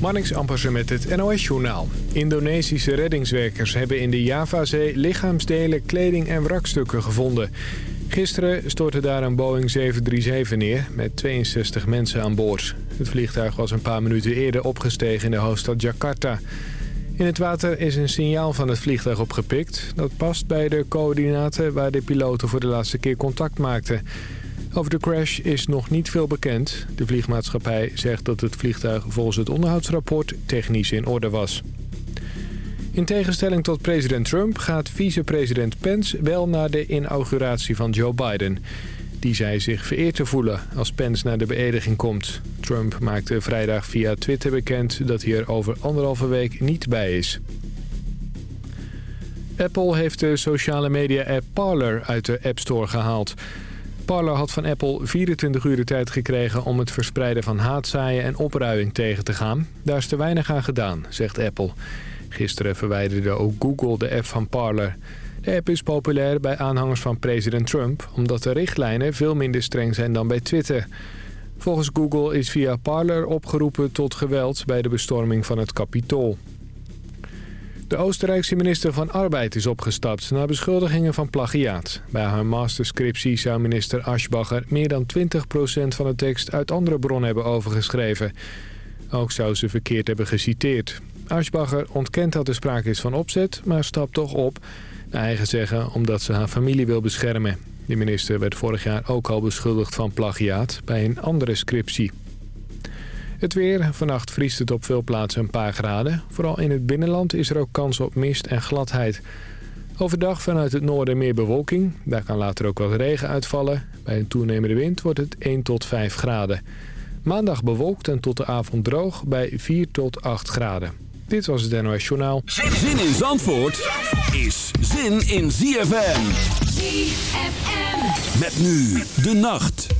Marnix Ampersen met het NOS-journaal. Indonesische reddingswerkers hebben in de Javazee lichaamsdelen, kleding en wrakstukken gevonden. Gisteren stortte daar een Boeing 737 neer met 62 mensen aan boord. Het vliegtuig was een paar minuten eerder opgestegen in de hoofdstad Jakarta. In het water is een signaal van het vliegtuig opgepikt. Dat past bij de coördinaten waar de piloten voor de laatste keer contact maakten. Over de crash is nog niet veel bekend. De vliegmaatschappij zegt dat het vliegtuig volgens het onderhoudsrapport technisch in orde was. In tegenstelling tot president Trump gaat vicepresident Pence wel naar de inauguratie van Joe Biden. Die zei zich vereerd te voelen als Pence naar de beëdiging komt. Trump maakte vrijdag via Twitter bekend dat hij er over anderhalve week niet bij is. Apple heeft de sociale media-app Parler uit de App Store gehaald. Parler had van Apple 24 uur de tijd gekregen om het verspreiden van haatzaaien en opruiing tegen te gaan. Daar is te weinig aan gedaan, zegt Apple. Gisteren verwijderde ook Google de app van Parler. De app is populair bij aanhangers van president Trump... omdat de richtlijnen veel minder streng zijn dan bij Twitter. Volgens Google is via Parler opgeroepen tot geweld bij de bestorming van het Capitool. De Oostenrijkse minister van Arbeid is opgestapt na beschuldigingen van plagiaat. Bij haar masterscriptie zou minister Aschbacher meer dan 20% van de tekst uit andere bronnen hebben overgeschreven. Ook zou ze verkeerd hebben geciteerd. Aschbacher ontkent dat er sprake is van opzet, maar stapt toch op. Naar eigen zeggen omdat ze haar familie wil beschermen. De minister werd vorig jaar ook al beschuldigd van plagiaat bij een andere scriptie. Het weer. Vannacht vriest het op veel plaatsen een paar graden. Vooral in het binnenland is er ook kans op mist en gladheid. Overdag vanuit het noorden meer bewolking. Daar kan later ook wat regen uitvallen. Bij een toenemende wind wordt het 1 tot 5 graden. Maandag bewolkt en tot de avond droog bij 4 tot 8 graden. Dit was het NOS Journaal. Zin in Zandvoort is zin in ZFM. ZFM. Met nu de nacht.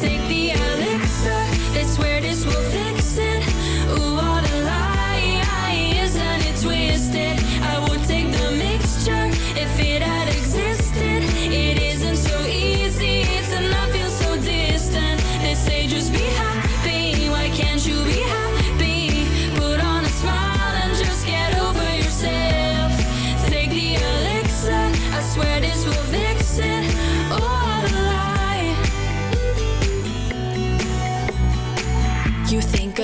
Take the elixir, they swear this will fix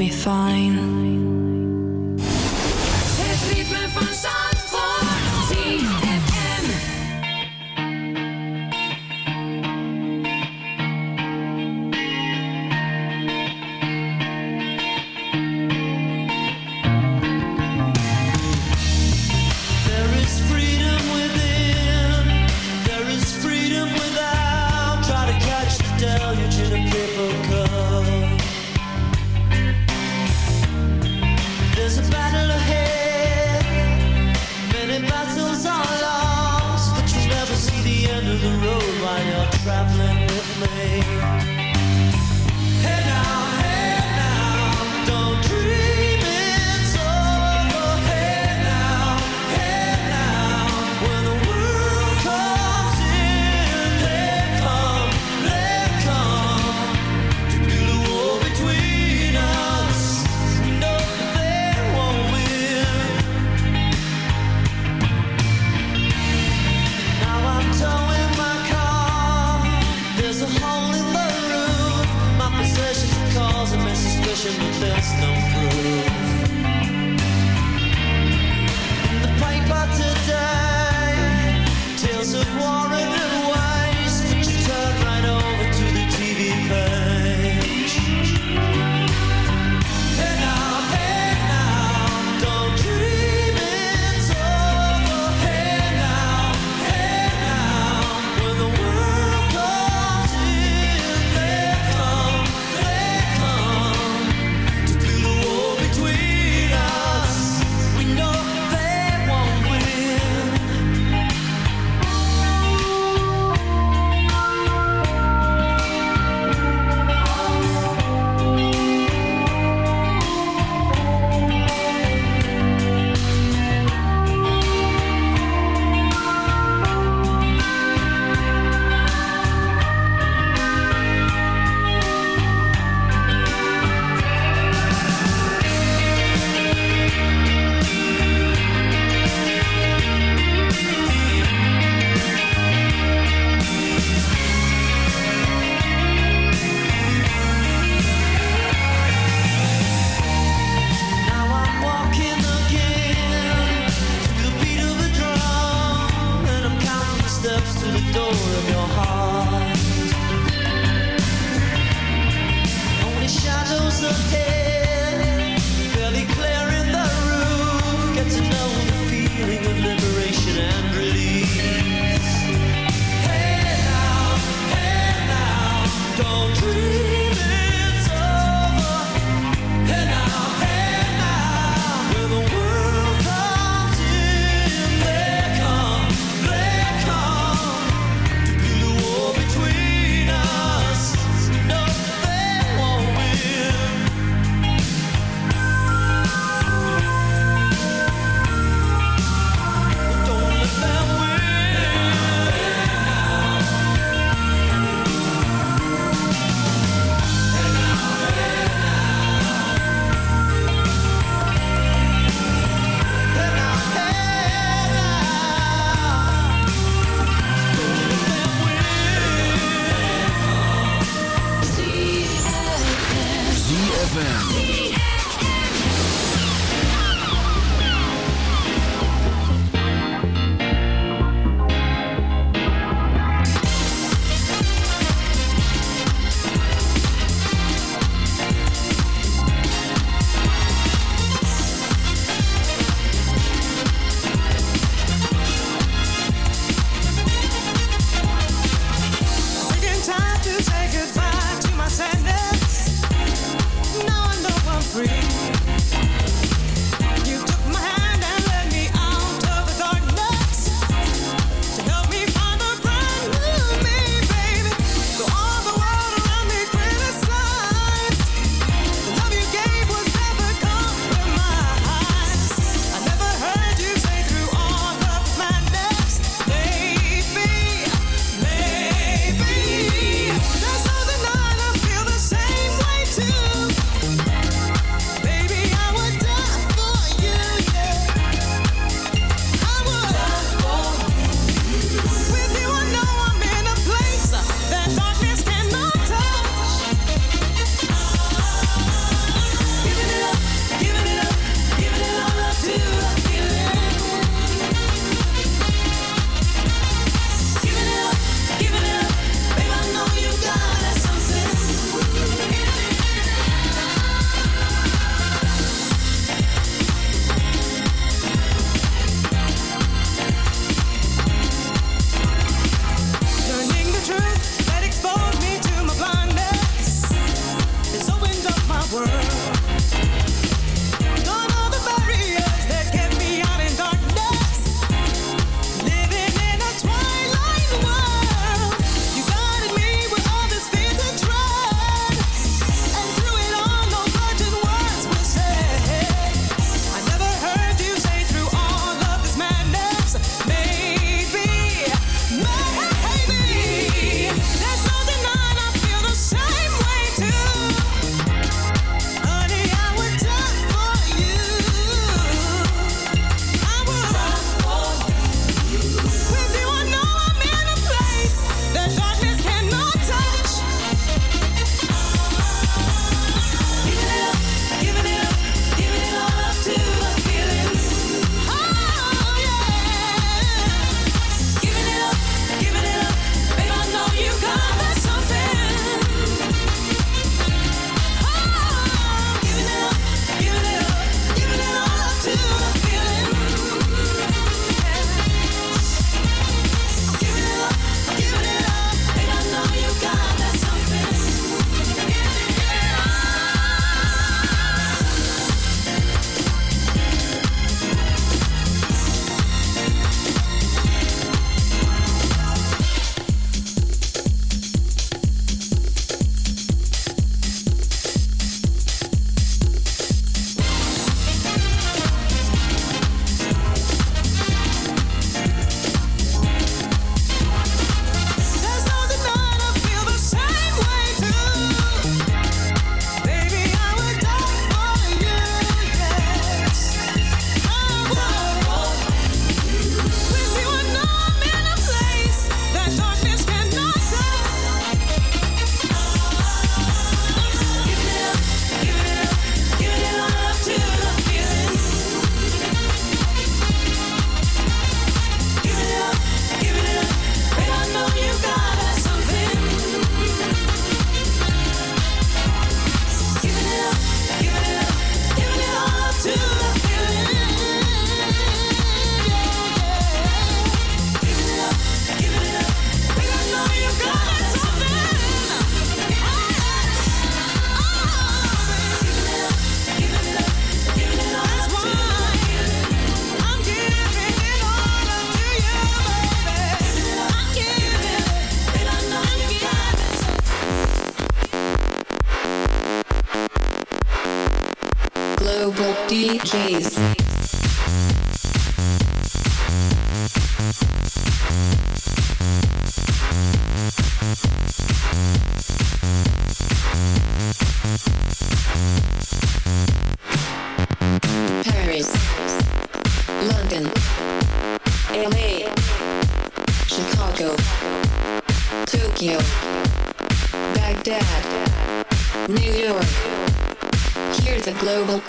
be fine.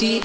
The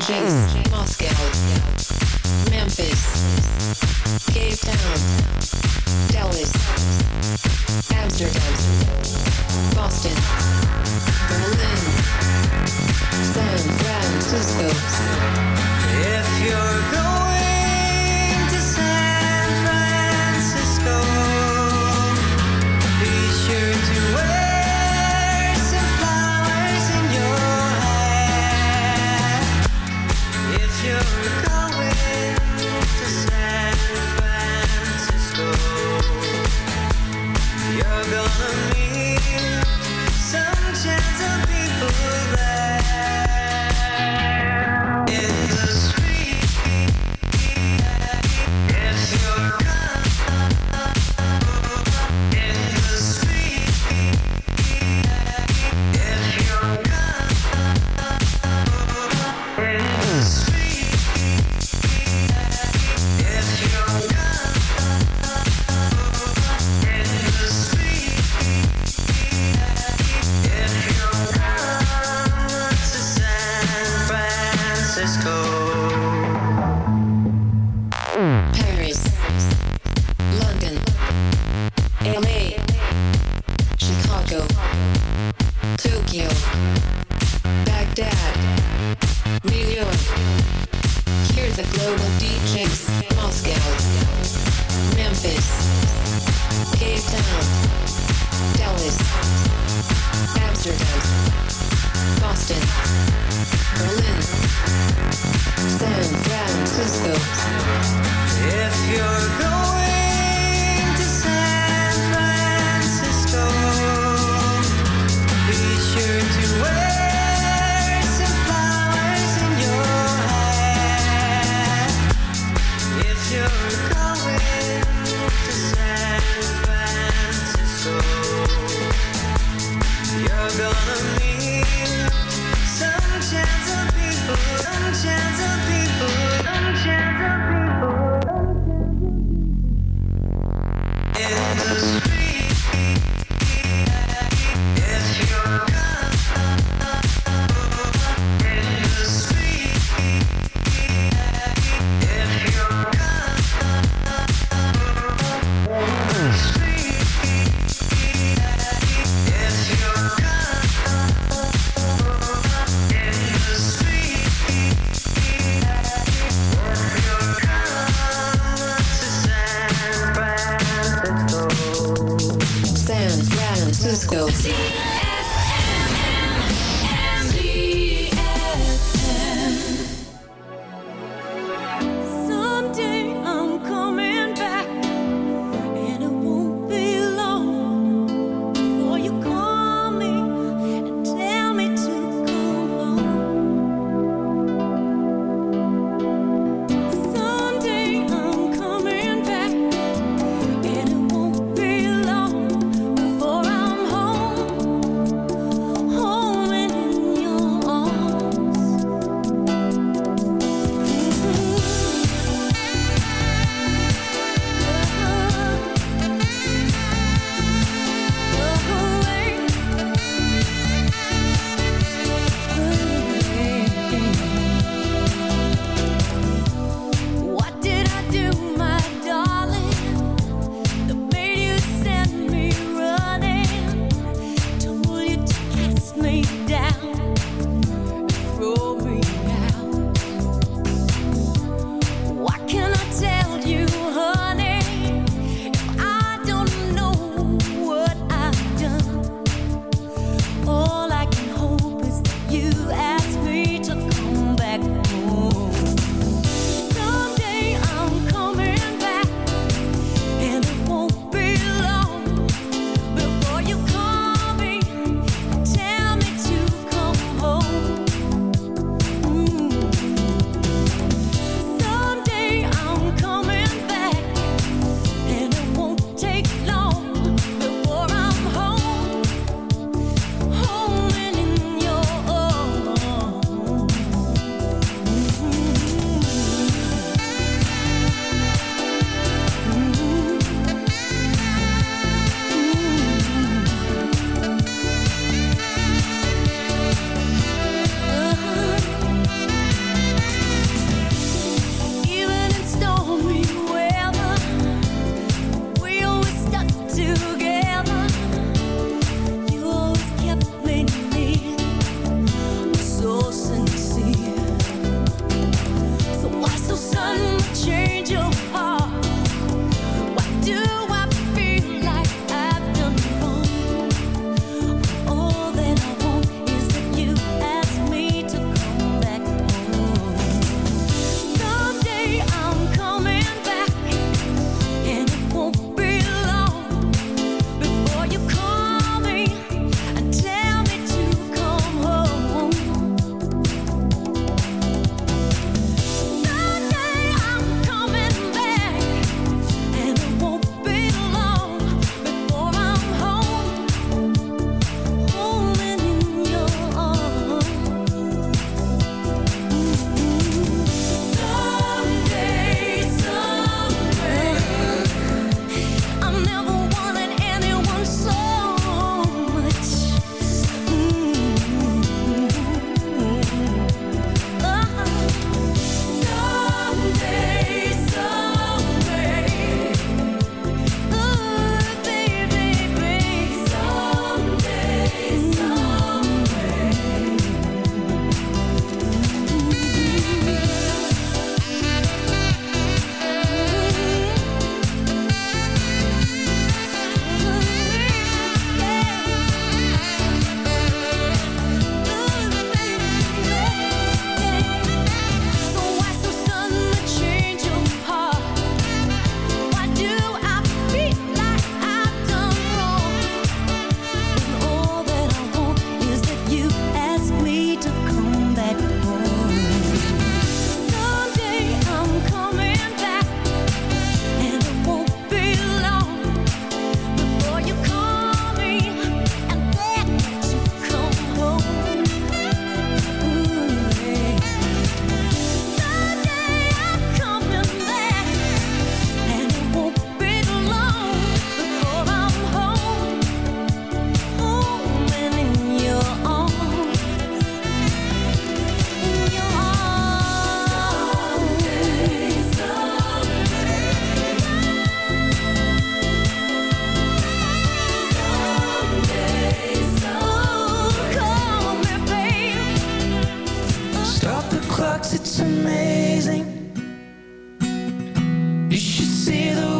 it's amazing. You should see the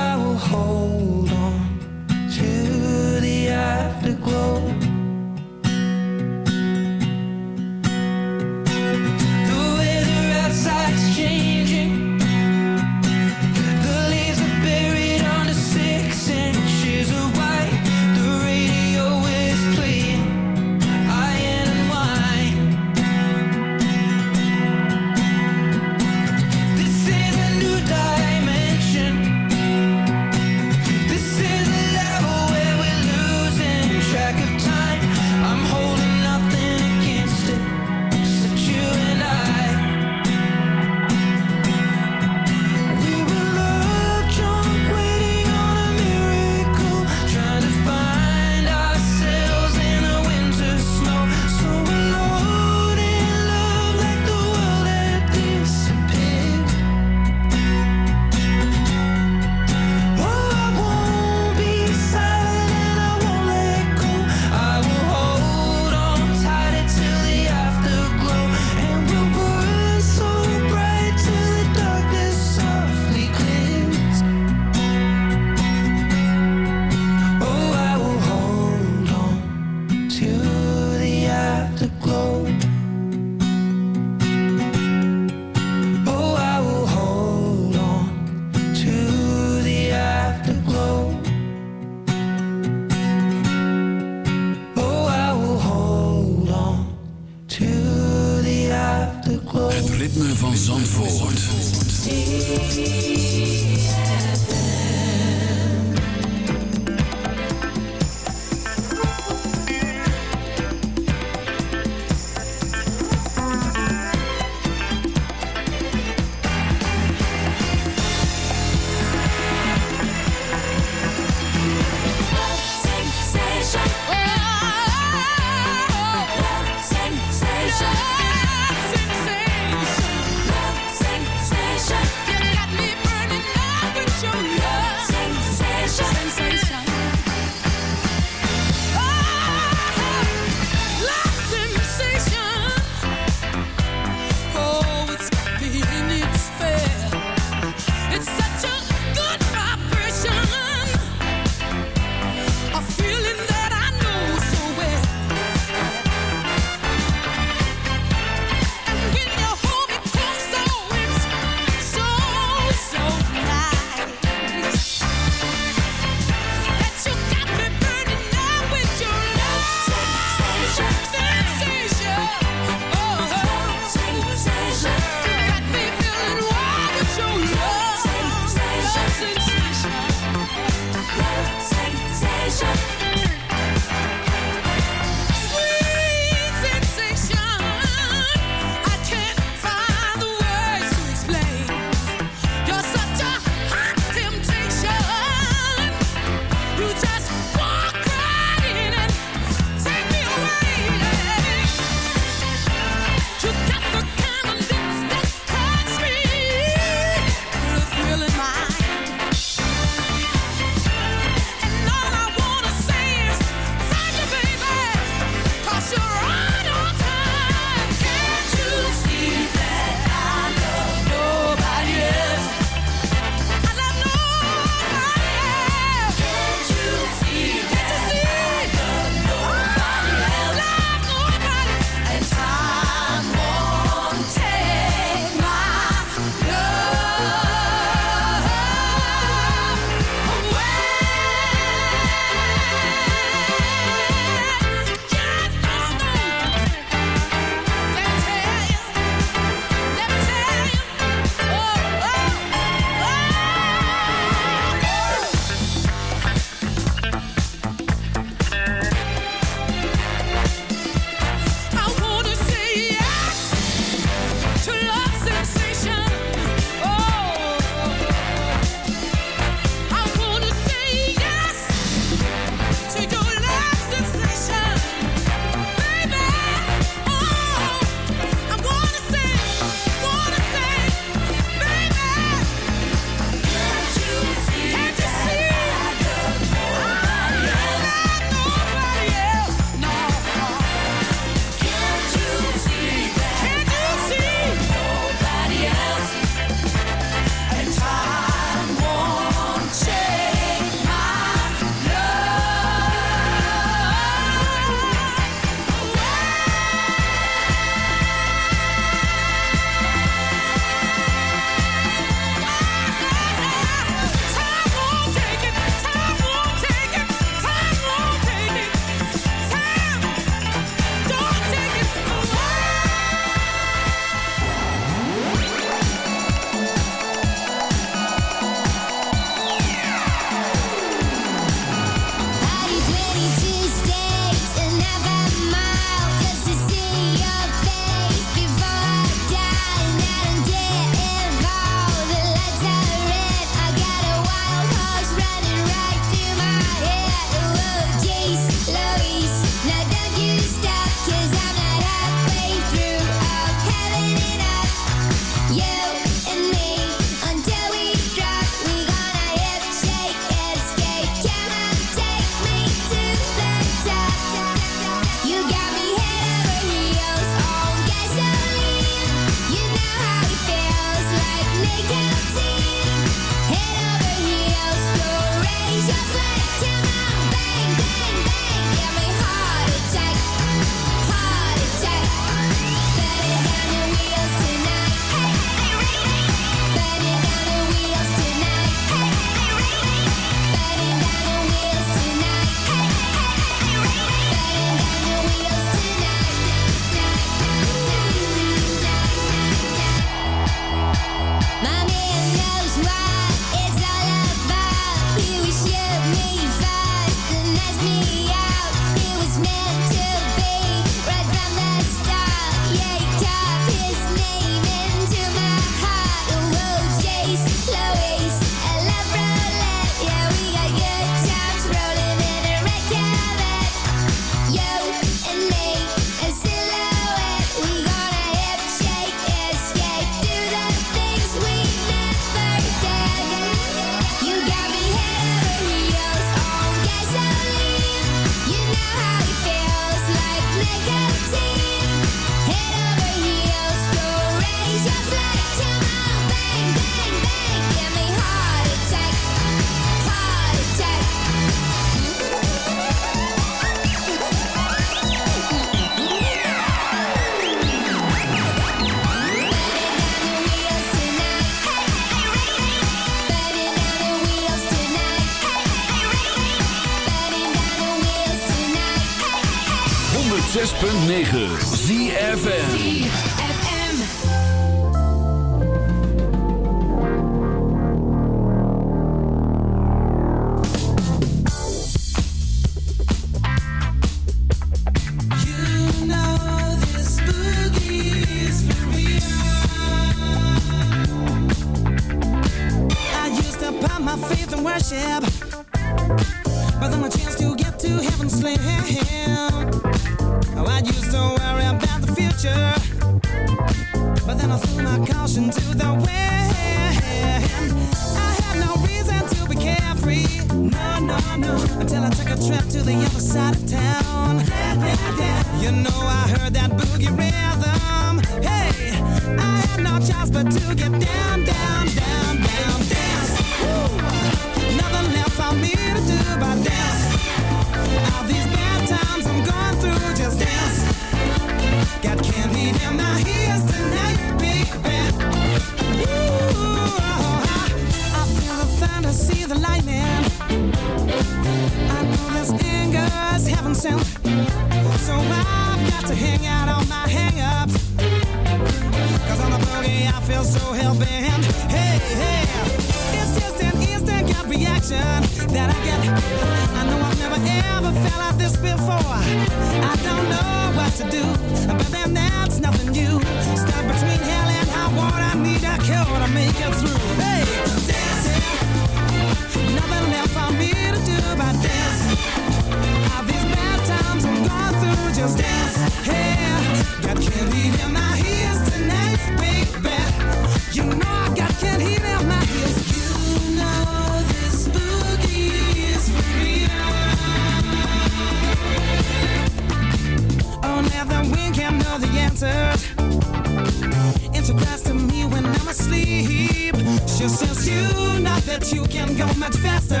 She says you know that you can go much faster.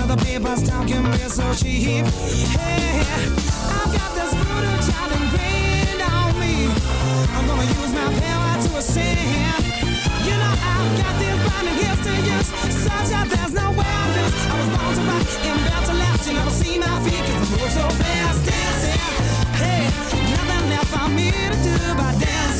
Know papers talking me so cheap. Hey, I've got this voodoo child ingrained on me. I'm gonna use my power to ascend. You know I've got this burning gifts to use, such that there's no way I lose. I was born to rock and built to last. You never see my feet 'cause I move so fast, dancing. Hey, nothing left for me to do but dance.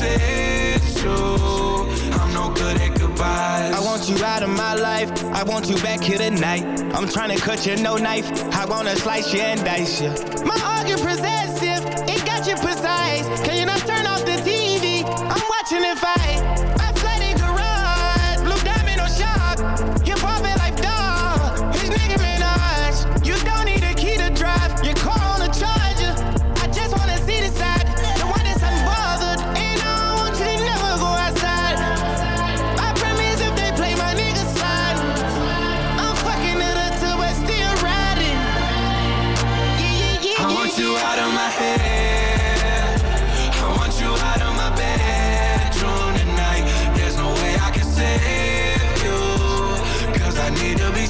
to be. I'm no good at goodbyes. I want you out of my life. I want you back here tonight. I'm trying to cut you no knife. I wanna slice you and dice you. My argument possessive,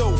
dough,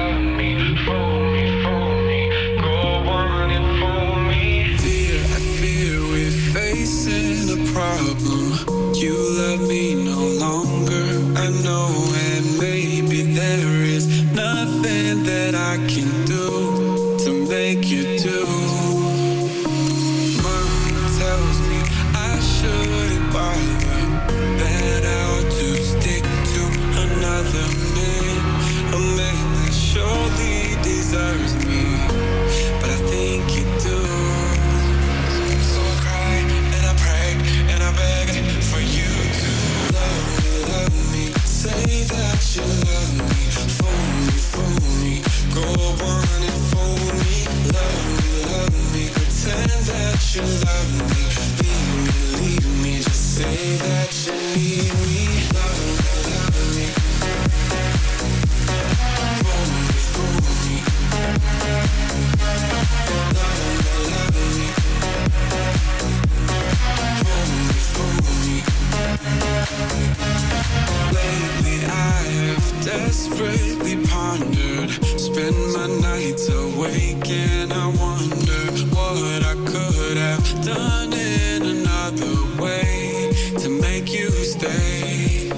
Desperately pondered. Spend my nights awake and I wonder What I could have done in another way To make you stay.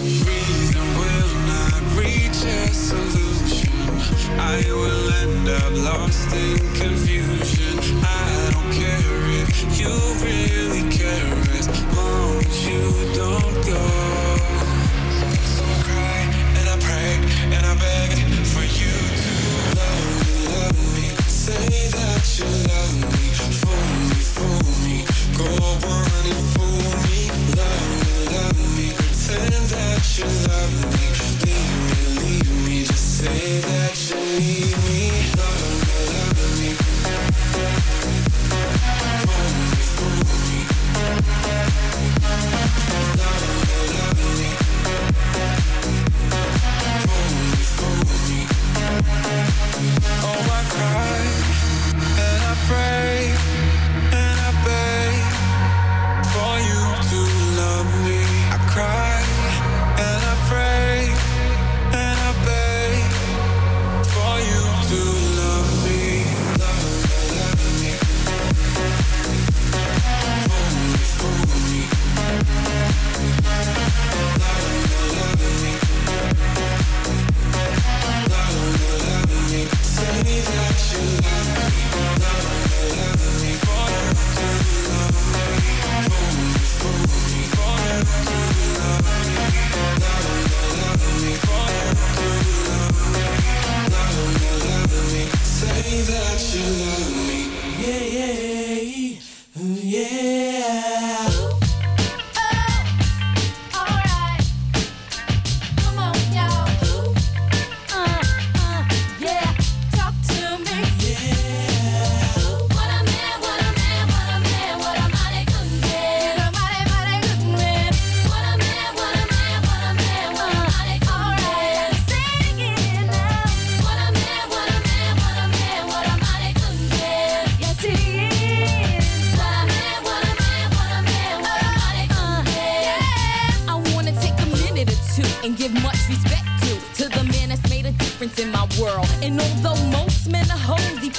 Reason will not reach a solution. I will end up lost in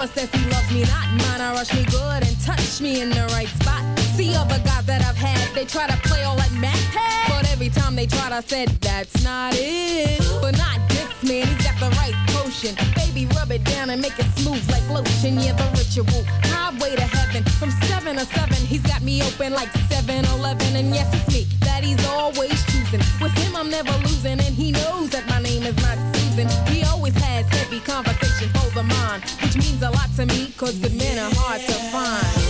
Never says he loves me not. Mine, I rush me good and touch me in the right spot. See other guys that I've had, they try to play all like Mac. But every time they tried, I said, that's not it. But not this man, he's got the right potion. Baby, rub it down and make it smooth like lotion. Yeah, the ritual. Highway to heaven. From 7 to 7, he's got me open like 7 Eleven. And yes, it's me that he's always choosing. With him, I'm never losing. And he knows that my name is not Susan. He always has heavy conversation the mind, which means a lot to me, cause good men are hard to find.